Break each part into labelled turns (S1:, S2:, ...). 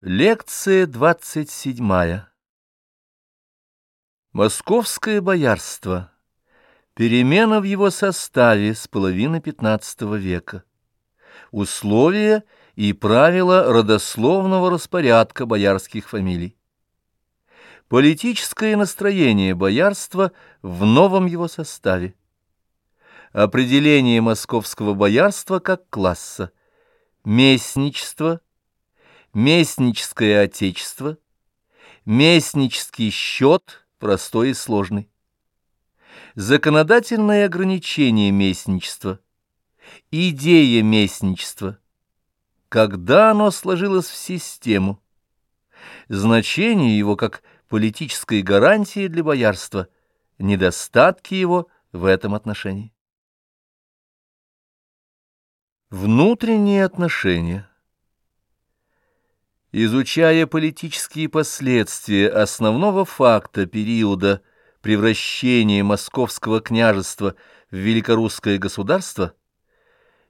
S1: Лекция двадцать седьмая. Московское боярство. Перемена в его составе с половины XV века. Условия и правила родословного распорядка боярских фамилий. Политическое настроение боярства в новом его составе. Определение московского боярства как класса. Местничество – местническое отечество, местнический счет, простой и сложный, законодательное ограничение местничества, идея местничества, когда оно сложилось в систему, значение его как политической гарантии для боярства, недостатки его в этом отношении. Внутренние отношения Изучая политические последствия основного факта периода превращения московского княжества в великорусское государство,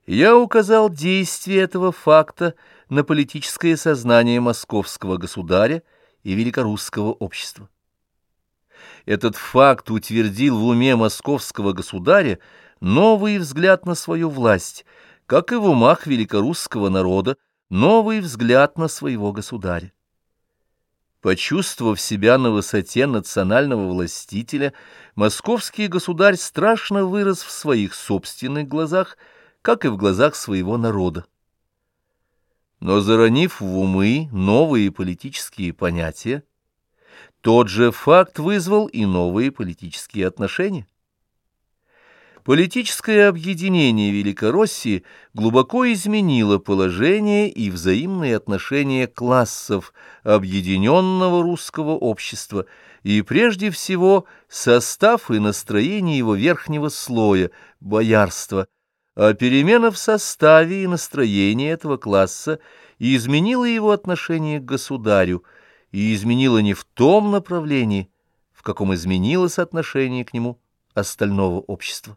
S1: я указал действие этого факта на политическое сознание московского государя и великорусского общества. Этот факт утвердил в уме московского государя новый взгляд на свою власть, как и в умах великорусского народа, новый взгляд на своего государя. Почувствовав себя на высоте национального властителя, московский государь страшно вырос в своих собственных глазах, как и в глазах своего народа. Но заронив в умы новые политические понятия, тот же факт вызвал и новые политические отношения. Политическое объединение Великороссии глубоко изменило положение и взаимные отношения классов объединенного русского общества и прежде всего состав и настроение его верхнего слоя, боярства, а перемена в составе и настроении этого класса изменила его отношение к государю и изменила не в том направлении, в каком изменилось отношение к нему остального общества.